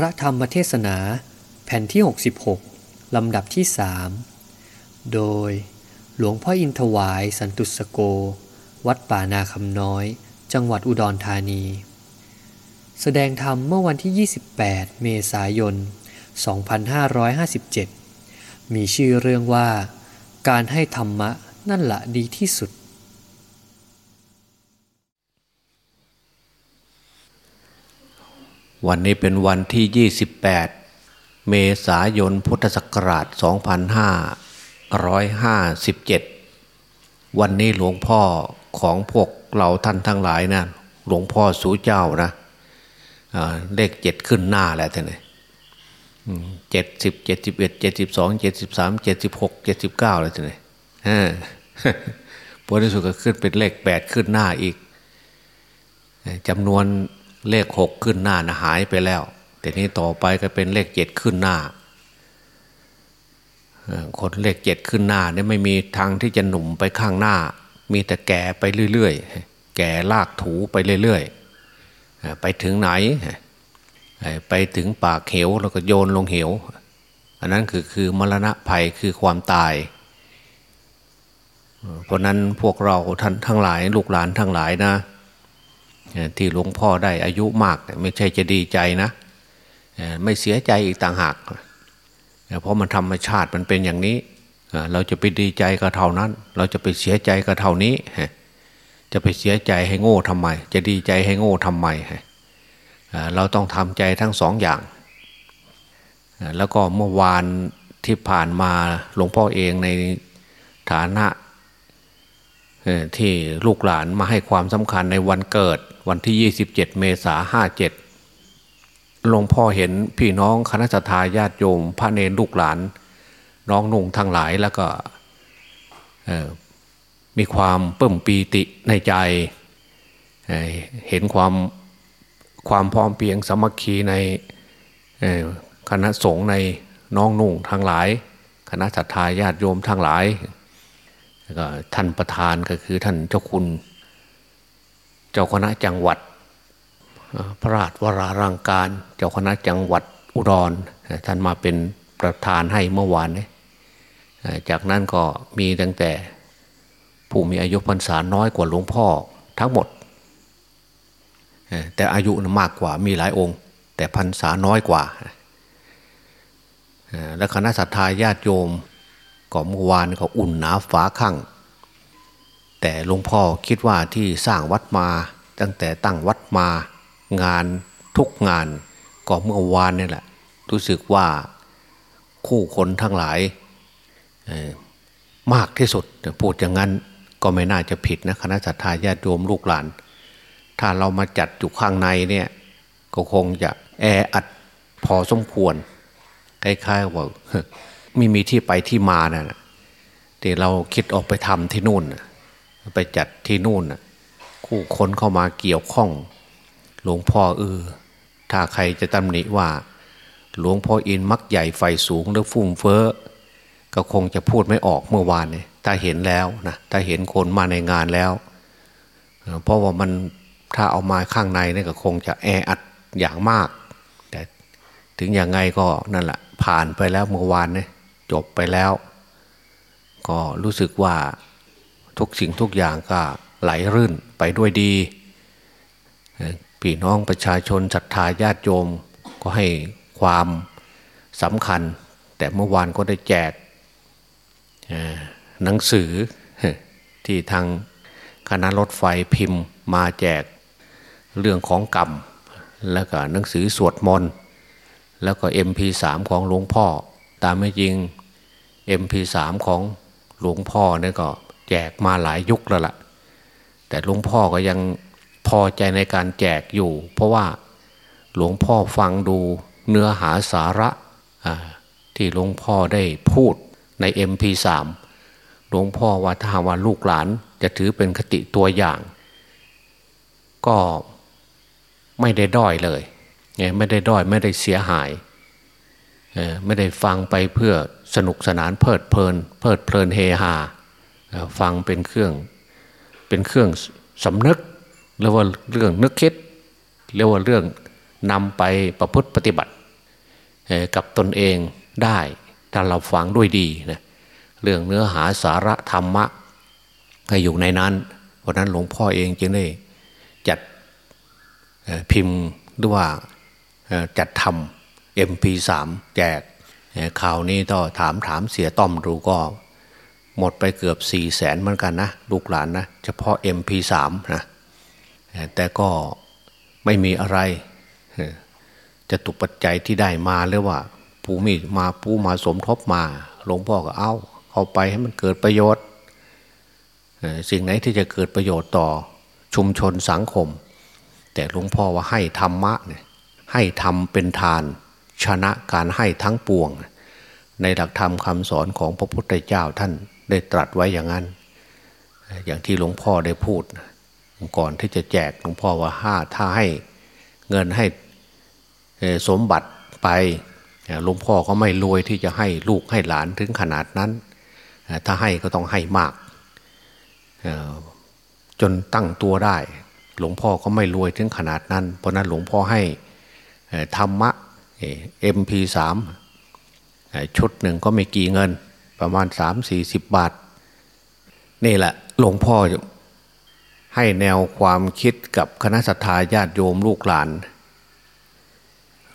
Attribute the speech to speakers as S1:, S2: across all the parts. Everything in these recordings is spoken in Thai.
S1: ระธรรมเทศนาแผ่นที่ 66 ลำดับที่สโดยหลวงพ่ออินทวายสันตุสโก วัดป่านาคำน้อย จังหวัดอุดรธานี แสดงธรรมเมื่อวันที่ 28 เมษายน 2557 มีชื่อเรื่องว่า การให้ธรรมะนั่นละดีที่สุด
S2: วันนี้เป็นวันที่ 28 เมษายนพุทธศักราช 2557 วันนี้หลวงพ่อของพวกเราท่านทั้งหลายนะหลวงพ่อสูเจ้านะเลขเจ็ดขึ้นหน้าแล้วท่านเลยเจ็ดสิบเจ็ดสิบเอ็ดเจ็ดสิบสองเจ็ดสิบสามเจ็ดสิบหกเจ็ดสิบเก้าเลยท่านเลยผลที่สุดก็ขึ้นเป็นเลขแปดขึ้นหน้าอีกจำนวน เลขหกขึ้นหน้านะหายไปแล้ว แต่นี้ต่อไปก็เป็นเลขเจ็ดขึ้นหน้าคนเลขเจ็ดขึ้นหน้าเนี่ยไม่มีทางที่จะหนุ่มไปข้างหน้า มีแต่แก่ไปเรื่อยๆ แก่ลากถูไปเรื่อยๆ ไปถึงไหน ไปถึงปากเหวแล้วก็โยนลงเหว อันนั้นคือคือมรณะภัยคือความตาย เพราะนั้นพวกเราท่านทั้งหลายลูกหลานทั้งหลายนะ ที่หลวงพ่อได้อายุมากไม่ใช่จะดีใจนะไม่เสียใจอีกต่างหาก เพราะมันธรรมชาติมันเป็นอย่างนี้ เราจะไปดีใจกับเท่านั้น เราจะไปเสียใจกับเท่านี้ จะไปเสียใจให้โง่ทำไม จะดีใจให้โง่ทำไม เราต้องทำใจทั้งสองอย่าง แล้วก็เมื่อวานที่ผ่านมาหลวงพ่อเองในฐานะ ที่ลูกหลานมาให้ความสำคัญในวันเกิดวันที่ 27 เมษาห้าเจ็ดหลวงพ่อเห็นพี่น้องคณะทาญาติโยม พระเนรลูกหลาน น้องนุ่งทั้งหลายแล้วก็มีความเพิ่มปีติในใจเห็นความความพร้อมเพียงสมัคคีในคณะสงฆ์ในน้องนุ่งทั้งหลาย คณะสัตยาญาติโยมทั้งหลาย ก็ท่านประธานก็คือท่านเจ้าคุณ เจ้าคณะจังหวัด พระราชวรารังการ เจ้าคณะจังหวัดอุดร ท่านมาเป็นประธานให้เมื่อวานนี้จากนั้นก็มีตั้งแต่ผู้มีอายุพรรษาน้อยกว่าหลวงพ่อทั้งหมด แต่อายุมากกว่ามีหลายองค์ แต่พรรษาน้อยกว่า และคณะสัตยาญาติโยม ก็เมื่อวานก็อุ่นหนาฝาข้างแต่หลวงพ่อคิดว่าที่สร้างวัดมา ตั้งแต่ตั้งวัดมางานทุกงานก็เมื่อวานนี่แหละ รู้สึกว่าคู่คนทั้งหลายมากที่สุดพูดอย่างนั้นก็ไม่น่าจะผิดนะคณะสัตยาญาติโยมลูกหลาน ถ้าเรามาจัดอยู่ข้างในเนี่ย ก็คงจะแออัดพอสมควรคล้ายๆว่า ไม่มีที่ไปที่มานะ่ะแต่เราคิดออกไปทำที่นู่นไปจัดที่นู่นคู่คนเข้ามาเกี่ยวข้อง หลวงพ่อเออถ้าใครจะตำหนิว่า หลวงพ่ออินมักใหญ่ไฟสูงหรือฟุ้งเฟ้อก็คงจะพูดไม่ออกเมื่อวานเนี่ยถ้าเห็นแล้วนะถ้าเห็นคนมาในงานแล้ว เพราะว่ามันถ้าเอามาข้างในนี่ก็คงจะแออัดอย่างมาก แต่ถึงอย่างไงก็นั่นแหละผ่านไปแล้วเมื่อวานเนี่ย จบไปแล้ว ก็รู้สึกว่าทุกสิ่งทุกอย่างก็ไหลรื่นไปด้วยดีพี่น้องประชาชนศรัทธาญาติโยมก็ให้ความสำคัญ แต่เมื่อวานก็ได้แจกหนังสือที่ทางคณะรถไฟพิมพ์มาแจกเรื่องของกรรม แล้วก็หนังสือสวดมนต์แล้วก็ MP3 ของหลวงพ่อ ตามไม่จริง MP3 ของหลวงพ่อเนี่ยก็แจกมาหลายยุคแล้วละ่ะ แต่หลวงพ่อก็ยังพอใจในการแจกอยู่ เพราะว่าหลวงพ่อฟังดูเนื้อหาสาระที่หลวงพ่อได้พูดใน MP3 หลวงพ่อว่าถ้าว่าลูกหลานจะถือเป็นคติตัวอย่าง ก็ไม่ได้ด้อยเลยไม่ได้ด้อยไม่ได้เสียหาย ไม่ได้ฟังไปเพื่อ สนุกสนานเพลิดเพลิน เพลิดเพลินเฮฮาฟังเป็นเครื่องเป็นเครื่องสำนึกเรียกว่าเรื่องนึกคิดเรียกว่าเรื่องนำไปประพฤติปฏิบัติกับตนเองได้ถ้าเราฟังด้วยดีนะเรื่องเนื้อหาสาระธรรมะให้อยู่ในนั้น เพราะนั้นหลวงพ่อเองจึงได้จัดพิมพ์ด้วยว่าจัดทำ MP3 แจก ข่าวนี้ต้อถามถามเสียต้อมดูก็ หมดไปเกือบ4ี่แสนเหมือนกันนะลูกหลานนะเฉพาะ MP3 นะแต่ก็ไม่มีอะไรจะตุปัจจัยที่ได้มาหรือว่าผู้มีมาผู้มาสมทบมาหลวงพ่อก็เอาเข้าไปให้มันเกิดประโยชน์สิ่งไหนที่จะเกิดประโยชน์ต่อชุมชนสังคม แต่หลวงพ่อว่าให้ธรรมะเนี่ยให้ทำเป็นทาน ชนะการให้ทั้งปวง ในหลักธรรมคำสอนของพระพุทธเจ้าท่านได้ตรัสไว้อย่างนั้น อย่างที่หลวงพ่อได้พูด ก่อนที่จะแจกหลวงพ่อว่าห้าถ้าให้เงินให้สมบัติไปหลวงพ่อก็ไม่รวยที่จะให้ลูกให้หลานถึงขนาดนั้น ถ้าให้ก็ต้องให้มาก จนตั้งตัวได้ หลวงพ่อก็ไม่รวยถึงขนาดนั้น เพราะนั้นหลวงพ่อให้ธรรมะ เอ็มพีสามชุดหนึ่งก็ไม่กี่เงิน ประมาณสามสี่สิบบาท นี่แหละหลวงพ่อให้แนวความคิดกับคณะสัตยาญาติโยมลูกหลาน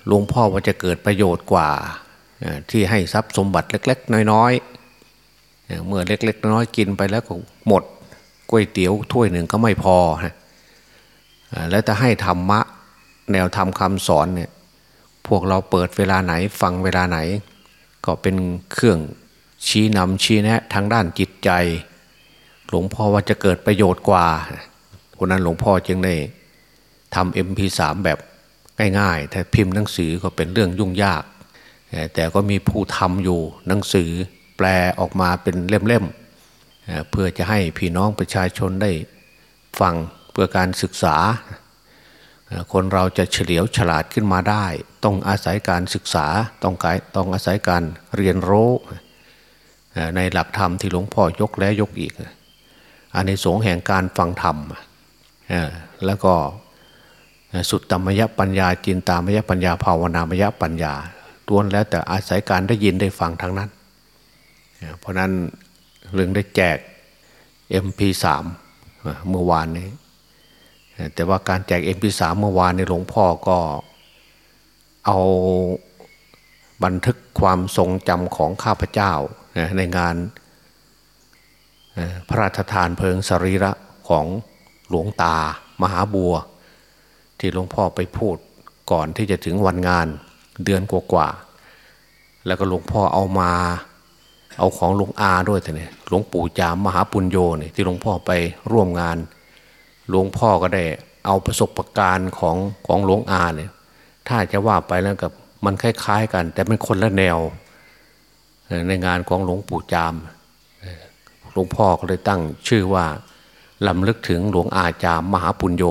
S2: หลวงพ่อว่าจะเกิดประโยชน์กว่าที่ให้ทรัพย์สมบัติเล็ก ๆ น้อยๆเมื่อเล็ก ๆ น้อยกินไปแล้วก็หมดก๋วยเตี๋ยวถ้วยหนึ่งก็ไม่พอ แล้วจะให้ธรรมะ แนวธรรมคำสอนเนี่ย พวกเราเปิดเวลาไหนฟังเวลาไหน ก็เป็นเครื่องชี้นำชี้แนะทางด้านจิตใจ หลวงพ่อว่าจะเกิดประโยชน์กว่าเพราะนั้นหลวงพ่อจึงได้ทำเอ็มพีสามแบบง่ายๆแต่พิมพ์หนังสือก็เป็นเรื่องยุ่งยาก แต่ก็มีผู้ทำอยู่หนังสือแปลออกมาเป็นเล่มๆเพื่อจะให้พี่น้องประชาชนได้ฟังเพื่อการศึกษา คนเราจะเฉลียวฉลาดขึ้นมาได้ ต้องอาศัยการศึกษาต้องการต้องอาศัยการเรียนรู้ในหลักธรรมที่หลวงพ่อยกแล้วยกอีกอันในสงแห่งการฟังธรรมแล้วก็สุดตมยปัญญาจินตามยปัญญาภาวนามยปัญญาต้วนแล้วแต่อาศัยการได้ยินได้ฟังทั้งนั้น เพราะนั้นเรื่องได้แจก MP3 เมื่อวานนี้ แต่ว่าการแจก MP3 เมื่อวานในหลวงพ่อก็เอาบันทึกความทรงจำของข้าพเจ้าในงานพระราชทานเพลิงสรีระของหลวงตามหาบัว ที่หลวงพ่อไปพูดก่อนที่จะถึงวันงานเดือนกว่าๆแล้วก็หลวงพ่อเอามาเอาของหลวงอาด้วยแต่เนี่ยหลวงปู่จามมหาปุญโญเนี่ยที่หลวงพ่อไปร่วมงาน หลวงพ่อก็ได้เอาประสบะการณ์ของของหลวงอาเนี่ยถ้าจะว่าไปแล้วกับมันคล้าย ๆ กัน แต่เป็นคนละแนว ในงานของหลวงปู่จามหลวงพ่อก็เลยตั้งชื่อว่าลำลึกถึงหลวงอาจามมหาปุญโญ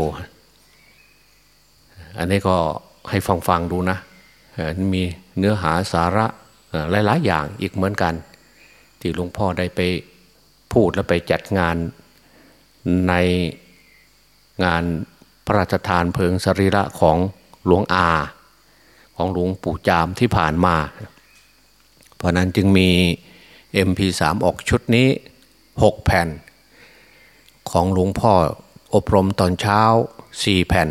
S2: อันนี้ก็ให้ฟังฟังดูนะมีเนื้อหาสาระหลายๆอย่างอีกเหมือนกัน ที่หลวงพ่อได้ไปพูดและไปจัดงานใน งานพระราชทานเพลิงสรีระของหลวงอา ของหลวงปู่จามที่ผ่านมา เพราะนั้นจึงมี MP3 ออกชุดนี้ 6 แผ่น ของหลวงพ่ออบรมตอนเช้า 4 แผ่น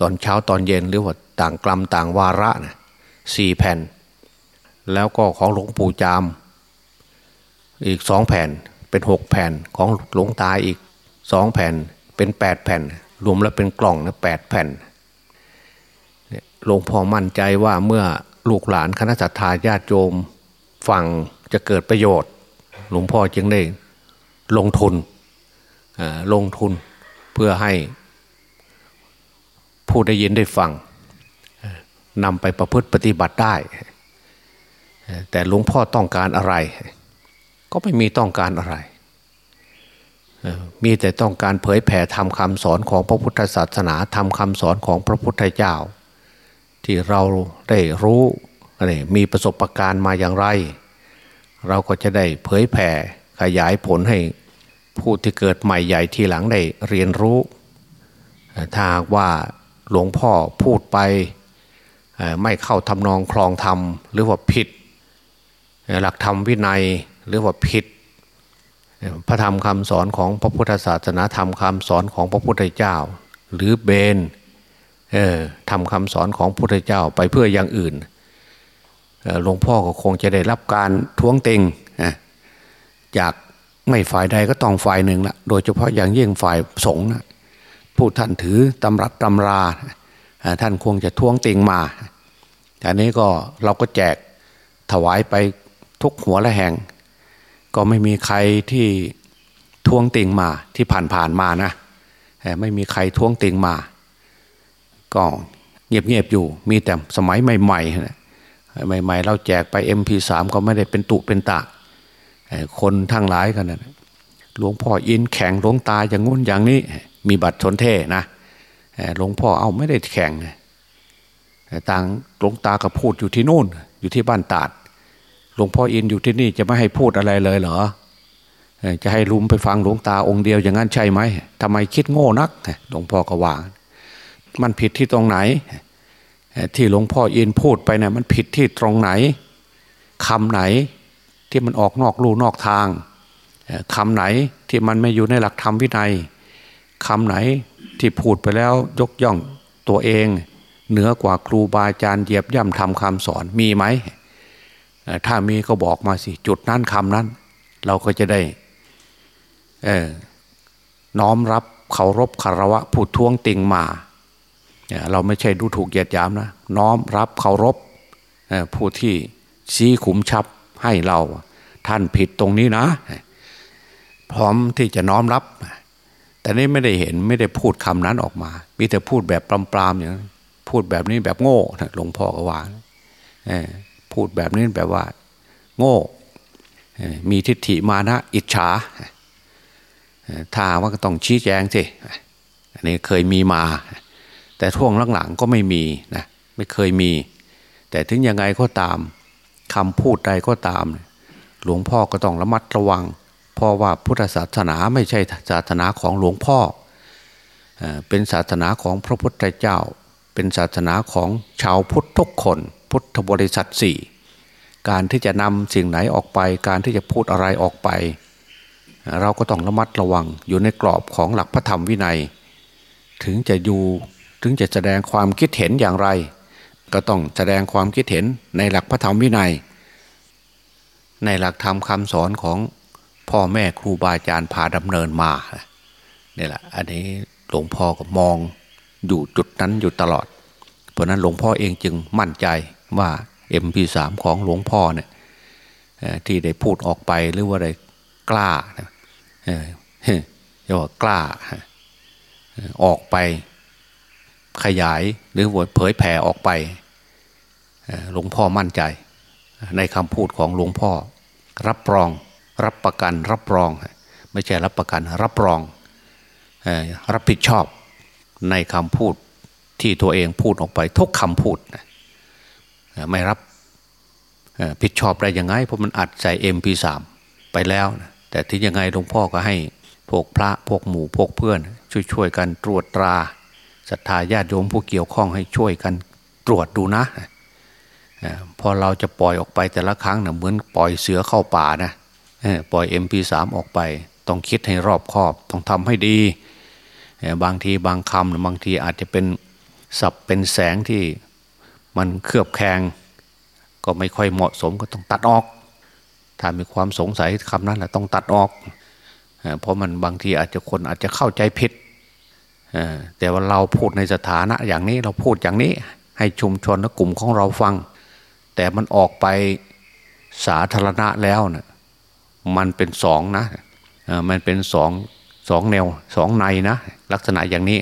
S2: ตอนเช้าตอนเย็นหรือว่าต่างกลัมต่างวาระนะสี่แผ่น แล้วก็ของหลวงปู่จามอีกสองแผ่นเป็นหกแผ่นของหลวงตาอีกสองแผ่น เป็นแปดแผ่น รวมแล้วเป็นกล่องนะแปดแผ่นหลวงพ่อมั่นใจว่าเมื่อลูกหลานคณะสัตยาญาติโยมฟังจะเกิดประโยชน์ หลวงพ่อจึงได้ลงทุนลงทุนเพื่อให้ผู้ได้ยินได้ฟังนำไปประพฤติปฏิบัติได้ แต่หลวงพ่อต้องการอะไร ก็ไม่มีต้องการอะไร มีแต่ต้องการเผยแผ่ทำคำสอนของพระพุทธศาสนาทำคำสอนของพระพุทธเจ้า ที่เราได้รู้มีประสบการณ์มาอย่างไร เราก็จะได้เผยแผ่ขยายผลให้ผู้ที่เกิดใหม่ใหญ่ทีหลังได้เรียนรู้ ถ้าว่าหลวงพ่อพูดไปไม่เข้าทำนองคลองธรรม หรือว่าผิด หลักธรรมวินัยหรือว่าผิด พระธรรมคำสอนของพระพุทธศาสนาธรรมคำสอนของพระพุทธเจ้า หรือเบนทำคำสอนของพระพุทธเจ้าไปเพื่ออย่างอื่นหลวงพ่อก็คงจะได้รับการท้วงติงจากไม่ฝ่ายใดก็ต้องฝ่ายหนึ่งละโดยเฉพาะอย่างยิ่งฝ่ายสงฆ์นะผู้ท่านถือตำรับตำราท่านคงจะท้วงติงมาแต่นี้ก็เราก็แจกถวายไปทุกหัวละแห่ง ก็ไม่มีใครที่ท้วงติงมาที่ผ่านผ่านมานะไม่มีใครท้วงติงมา ก็เงียบๆอยู่ มีแต่สมัยใหม่ๆใหม่ ๆ เราแจกไป MP3 ก็ไม่ได้เป็นตุเป็นตะคนทั้งหลายกันนะหลวงพ่ออินแข่งหลวงตาอย่างงุ้นอย่างนี้ มีบัตรชนเท่นะหลวงพ่อเอาไม่ได้แข่งต่างหลวงตาก็พูดอยู่ที่นู่นอยู่ที่บ้านตาด หลวงพ่ออินอยู่ที่นี่จะไม่ให้พูดอะไรเลยเหรอ จะให้ลุมไปฟังหลวงตาองค์เดียวอย่างนั้นใช่ไหมทำไมคิดโง่นักหลวงพ่อก็ว่ามันผิดที่ตรงไหน ที่หลวงพ่ออินพูดไปเนะี่ยมันผิดที่ตรงไหนคำไหนที่มันออกนอกลู่นอกทางคำไหนที่มันไม่อยู่ในหลักธรรมวินัยคำไหนที่พูดไปแล้วยกย่องตัวเอง เหนือกว่าครูบาอาจารย์เหยียบย่ำทำคำสอนมีไหม ถ้ามีก็บอกมาสิ จุดนั้นคำนั้น เราก็จะได้น้อมรับเคารพคารวะผู้ท้วงติงมา เราไม่ใช่ดูถูกเหยียดยามนะ น้อมรับเคารพผู้ที่ชี้ขุมชับให้เราท่านผิดตรงนี้นะ พร้อมที่จะน้อมรับ แต่นี่ไม่ได้เห็นไม่ได้พูดคำนั้นออกมา มีแต่พูดแบบปลามๆอย่างพูดแบบนี้แบบโง่หลวงพ่อก็ว่า พูดแบบนี้แบบว่า โง่ มีทิฏฐิมานะ อิจฉาถ้าว่าก็ต้องชี้แจงสิอันนี้เคยมีมา แต่ท่วงหลังๆก็ไม่มีนะไม่เคยมี แต่ถึงยังไงก็ตามคำพูดใดก็ตาม หลวงพ่อก็ต้องระมัดระวัง เพราะว่าพุทธศาสนาไม่ใช่ศาสนาของหลวงพ่อ เป็นศาสนาของพระพุทธเจ้า เป็นศาสนาของชาวพุทธทุกคน พุทธบริษัทสี่การที่จะนำสิ่งไหนออกไป การที่จะพูดอะไรออกไป เราก็ต้องระมัดระวังอยู่ในกรอบของหลักพระธรรมวินัย ถึงจะอยู่ถึงจะแสดงความคิดเห็นอย่างไร ก็ต้องแสดงความคิดเห็นในหลักพระธรรมวินัย ในหลักธรรมคำสอนของพ่อแม่ครูบาอาจารย์พาดำเนินมาเนี่ยแหละอันนี้หลวงพ่อก็มองอยู่จุดนั้นอยู่ตลอด เพราะนั้นหลวงพ่อเองจึงมั่นใจ ว่า MP3 ของหลวงพ่อเนี่ยที่ได้พูดออกไปหรือว่าได้กล้าเรียกว่ากล้า ออกไปขยายหรือว่าเผยแผ่ออกไปหลวงพ่อมั่นใจ ในคำพูดของหลวงพ่อ รับรอง รับประกัน รับรอง ไม่ใช่รับประกัน รับรอง รับผิดชอบในคำพูดที่ตัวเองพูดออกไปทุกคำพูด ไม่รับผิดชอบได้ยังไงเพราะมันอัดใส่เอ็มพีสามไปแล้วแต่ที่ยังไงหลวงพ่อก็ให้พวกพระพวกหมู่พวกเพื่อน ช่วยๆกันตรวจตราศรัทธาญาติโยมผู้เกี่ยวข้องให้ช่วยกันตรวจดูนะพอเราจะปล่อยออกไปแต่ละครั้งนะเหมือนปล่อยเสือเข้าป่านะปล่อย MP3 ออกไป ต้องคิดให้รอบคอบ ต้องทำให้ดี บางทีบางคำบางทีอาจจะเป็นสับเป็นแสงที่ มันเคลือบแคลงก็ไม่ค่อยเหมาะสมก็ต้องตัดออก ถ้ามีความสงสัยคำนั้นแหละต้องตัดออก เพราะมันบางทีอาจจะคนอาจจะเข้าใจผิดแต่ว่าเราพูดในสถานะอย่างนี้เราพูดอย่างนี้ให้ชุมชนและกลุ่มของเราฟัง แต่มันออกไปสาธารณะแล้วนะ่ะมันเป็นสองนะมันเป็นสองสองแนวสองในนะ ลักษณะอย่างนี้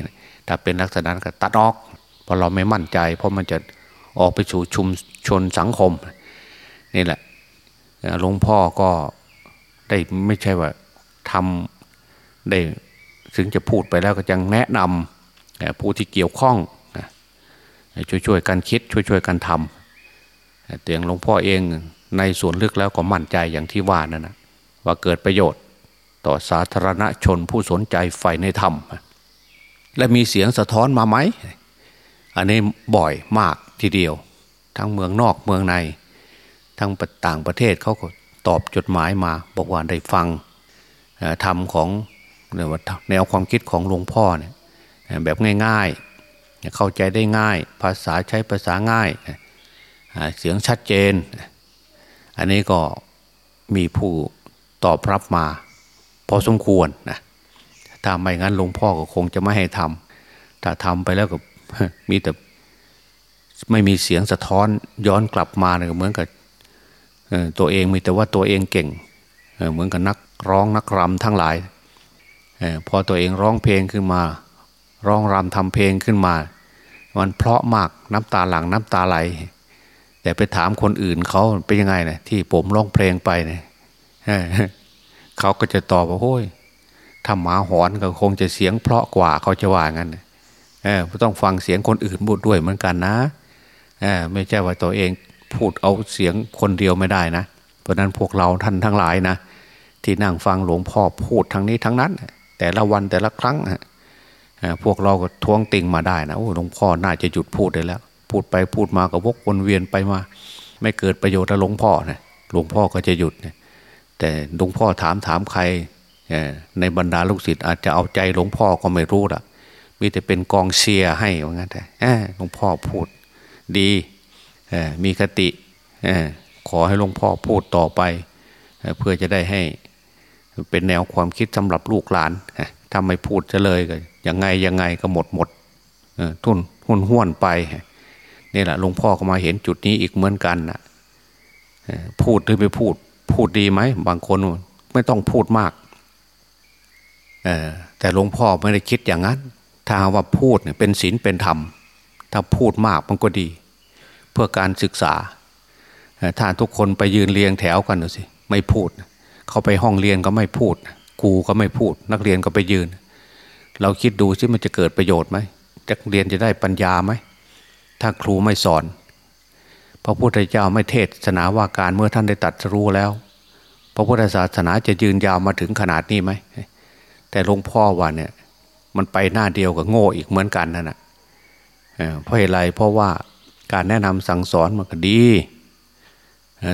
S2: ถ้าเป็นลักษณะก็ตัดออกเพราะเราไม่มั่นใจ เพราะมันจะ ออกไปสู่ชุมชนสังคมนี่แหละหลวงพ่อก็ได้ไม่ใช่ว่าทำได้ถึงจะพูดไปแล้วก็ยังแนะนำผู้ที่เกี่ยวข้องช่วยๆกันคิดช่วยๆกันทำเตียงหลวงพ่อเองในส่วนลึกแล้วก็มั่นใจอย่างที่ว่านั่นนะว่าเกิดประโยชน์ต่อสาธารณชนผู้สนใจใฝ่ในธรรม และมีเสียงสะท้อนมาไหม อันนี้บ่อยมาก ทีเดียว ทั้งเมืองนอกเมืองใน ทั้งต่างประเทศเขาก็ตอบจดหมายมา บอกว่าได้ฟังธรรมของแนวความคิดของหลวงพ่อเนี่ยแบบง่ายๆ เข้าใจได้ง่าย ภาษาใช้ภาษาง่าย เสียงชัดเจน อันนี้ก็มีผู้ตอบรับมา พอสมควรนะถ้าไม่งั้นหลวงพ่อก็คงจะไม่ให้ทำถ้าทำไปแล้วก็มีแต่ ไม่มีเสียงสะท้อนย้อนกลับมาเนี่ยเหมือนกับตัวเองมีแต่ว่าตัวเองเก่งเหมือนกับนักร้องนักรำทั้งหลายพอตัวเองร้องเพลงขึ้นมา ร้องรำทำเพลงขึ้นมา มันเพราะมากน้ำตาหลังน้ำตาไหล แต่ไปถามคนอื่นเขาเป็นยังไงนะที่ผมร้องเพลงไปเนี่ยเขาก็จะตอบว่าโอ้ยถ้าหมาหอนก็คงจะเสียงเพราะกว่าเขาจะว่างั้นเออต้องฟังเสียงคนอื่นพูดด้วยเหมือนกันนะ ไม่ใช่ว่าตัวเองพูดเอาเสียงคนเดียวไม่ได้นะ เพราะนั้นพวกเราท่านทั้งหลายนะ ที่นั่งฟังหลวงพ่อพูดทั้งนี้ทั้งนั้น แต่ละวันแต่ละครั้งพวกเราก็ท้วงติงมาได้นะโอ้หลวงพ่อน่าจะหยุดพูดได้แล้ว พูดไปพูดมาก็วกวนเวียนไปมา ไม่เกิดประโยชน์แล้วหลวงพ่อนะหลวงพ่อก็จะหยุดนะแต่หลวงพ่อถามถามใครในบรรดาลูกศิษย์อาจจะเอาใจหลวงพ่อก็ไม่รู้ละมีแต่เป็นกองเชียร์ให้ว่างั้นแต่หลวงพ่อพูด ดีมีคติขอให้หลวงพ่อพูดต่อไป เพื่อจะได้ให้เป็นแนวความคิดสำหรับลูกหลานถ้าไม่พูดจะเลยก็ยังไงยังไงก็หมดหมดทุนหุ่นห้วนไปนี่แหละหลวงพ่อก็มาเห็นจุดนี้อีกเหมือนกันนะพูดหรือไม่พูด พูดดีไหมบางคนไม่ต้องพูดมากแต่หลวงพ่อไม่ได้คิดอย่างนั้น ถ้าว่าพูดเนี่ยเป็นศีลเป็นธรรม ถ้าพูดมากมันก็ดี เพื่อการศึกษา ถ้าทุกคนไปยืนเรียงแถวกันดูสิไม่พูด เขาไปห้องเรียนก็ไม่พูดครูก็ไม่พูด นักเรียนก็ไปยืน เราคิดดูสิมันจะเกิดประโยชน์ไหมนักเรียนจะได้ปัญญาไหมถ้าครูไม่สอนพระพุทธเจ้าไม่เทศนาว่าการเมื่อท่านได้ตัดรู้แล้ว พระพุทธศาสนาจะยืนยาวมาถึงขนาดนี้ไหมแต่หลวงพ่อว่าเนี่ย มันไปหน้าเดียวกับโง่อีกเหมือนกันนั่นแหะ เพราะอะไรเพราะว่าการแนะนำสั่งสอนมันก็ดี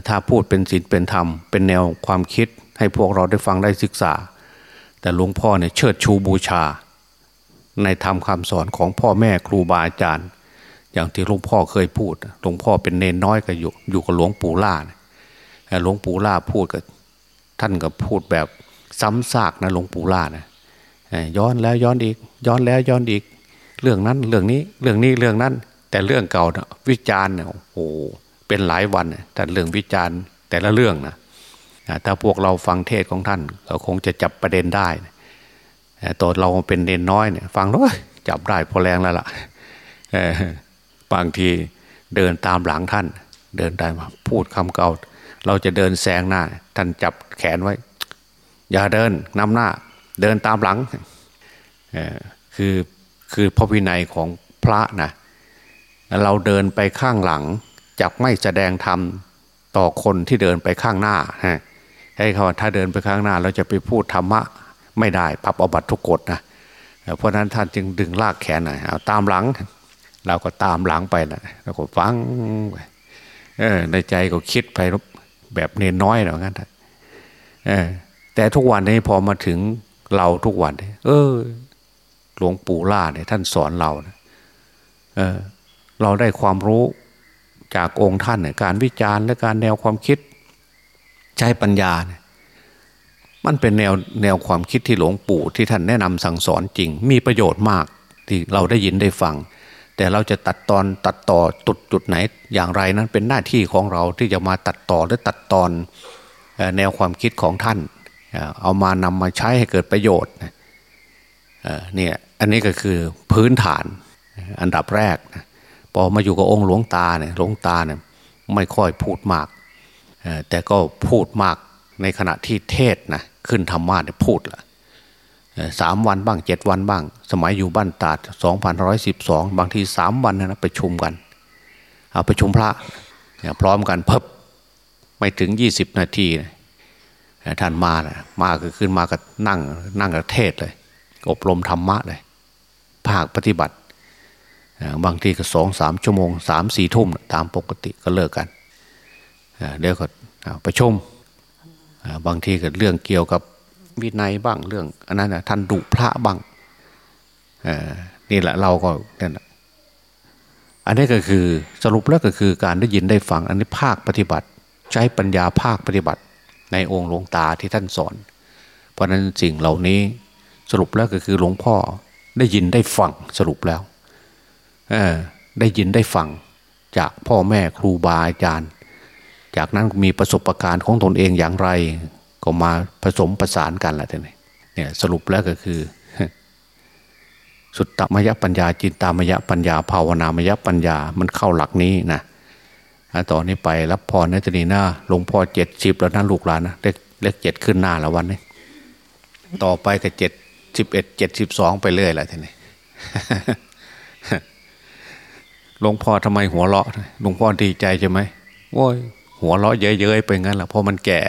S2: ถ้าพูดเป็นศีลเป็นธรรม เป็นแนวความคิดให้พวกเราได้ฟังได้ศึกษา แต่หลวงพ่อเนี่ยเชิดชูบูชา ในธรรมคำสอนของพ่อแม่ครูบาอาจารย์ อย่างที่หลวงพ่อเคยพูดหลวงพ่อเป็นเนนน้อยก็อยู่อยู่กับหลวงปู่ล่าหลวงปู่ล่าพูดกับท่านก็พูดแบบซ้ำซากนะหลวงปู่ล่านะย้อนแล้วย้อนอีก ย้อนแล้วย้อนอีก เรื่องนั้นเรื่องนี้เรื่องนี้เรื่องนั้น แต่เรื่องเก่านะวิจารณ์เนี่ยโอ้เป็นหลายวันแต่เรื่องวิจารณ์แต่ละเรื่องนะถ้าพวกเราฟังเทศของท่านก็คงจะจับประเด็นได้ตัวเราเป็นเนนน้อยเนี่ย ฟังแล้วจับได้พอแรงแล้วล่ะบางทีเดินตามหลังท่าน เดินได้มาพูดคำเก่า เราจะเดินแซงหน้า ท่านจับแขนไว้ อย่าเดินนำหน้า เดินตามหลังคือ คือพระวินัยของพระนะเราเดินไปข้างหลังจักไม่แสดงธรรมต่อคนที่เดินไปข้างหน้าให้เขาถ้าเดินไปข้างหน้า เราจะไปพูดธรรมะไม่ได้พับอบัตทุกกฎนะเพราะนั้นท่านจึงดึงลากแขนหน่อยเอาตามหลัง เราก็ตามหลังไปนะเราก็ฟังในใจก็คิดไปแบบเนนน้อยหน่อยงั้นแต่ทุกวันนี้พอมาถึงเราทุกวัน เออ หลวงปู่ล่าเนี่ยท่านสอนเราเออเราได้ความรู้จากองค์ท่านเนี่ยการวิจารณ์และการแนวความคิดใช้ปัญญาเนี่ยมันเป็นแนวแนวความคิดที่หลวงปู่ที่ท่านแนะนำสั่งสอนจริง มีประโยชน์มากที่เราได้ยินได้ฟัง แต่เราจะตัดตอนตัดต่อตุดจุดไหนอย่างไรนั้นเป็นหน้าที่ของเราที่จะมาตัดต่อหรือตัดตอนแนวความคิดของท่าน เอามานำมาใช้ให้เกิดประโยชน์เนี่ย อันนี้ก็คือพื้นฐานอันดับแรกพอมาอยู่กับองค์หลวงตาเนี่ยหลวงตาเนี่ยไม่ค่อยพูดมาก แต่ก็พูดมากในขณะที่เทศนะขึ้นธรรมะเนี่ยพูดละสามวันบ้างเจ็ดวันบ้าง สมัยอยู่บ้านตาดสองพันร้อยสิบสองบางทีสามวันนะไปชุมกันเอาไปชุมพระพร้อมกันเพิบไม่ถึงยี่สิบนาทีนะท่านมานะมาคือขึ้นมาก็นั่งนั่งกับเทศเลย อบรมธรรมะเลย ภาคปฏิบัติ บางทีก็สองสามชั่วโมงสามสี่ทุ่มตามปกติก็เลิกกันเดี๋ยวก็ไปชมบางทีก็เรื่องเกี่ยวกับวินัยบ้างเรื่องอันนั้นนะท่านดุพระบ้างนี่แหละเราก็เนี่ยอันนี้ก็คือสรุปแล้วก็คือการได้ยินได้ฟังอันนี้ภาคปฏิบัติ ใช้ปัญญาภาคปฏิบัติ ในองค์หลวงตาที่ท่านสอน เพราะนั้นสิ่งเหล่านี้สรุปแล้วก็คือหลวงพ่อ ได้ยินได้ฟังสรุปแล้วได้ยินได้ฟังจากพ่อแม่ครูบาอาจารย์ จากนั้นมีประสบการณ์ของตนเองอย่างไร ก็มาผสมประสานกันแหละท่านเนี่ยสรุปแล้วก็คือ สุตตมยปัญญาจินตามยปัญญา ภาวนามยปัญญามันเข้าหลักนี้นะต่อนนี้ไปรับพรในตนีหน้าหลวงพ่อเจ็ดสิบแล้วนะลูกหลานนะเลขเลขเจ็ดขึ้นหน้าแล้ววันนี้ ต่อไปก็เจ็ด สิบเอ็ดเจ็ดสิบสองไปเรื่อยแหละท่านนี่หลวงพ่อทำไมหัวเราะหลวงพ่อดีใจใช่ไหมโอ้ยหัวเราะเย้ยๆไปงั้นแหละเพราะมันแก่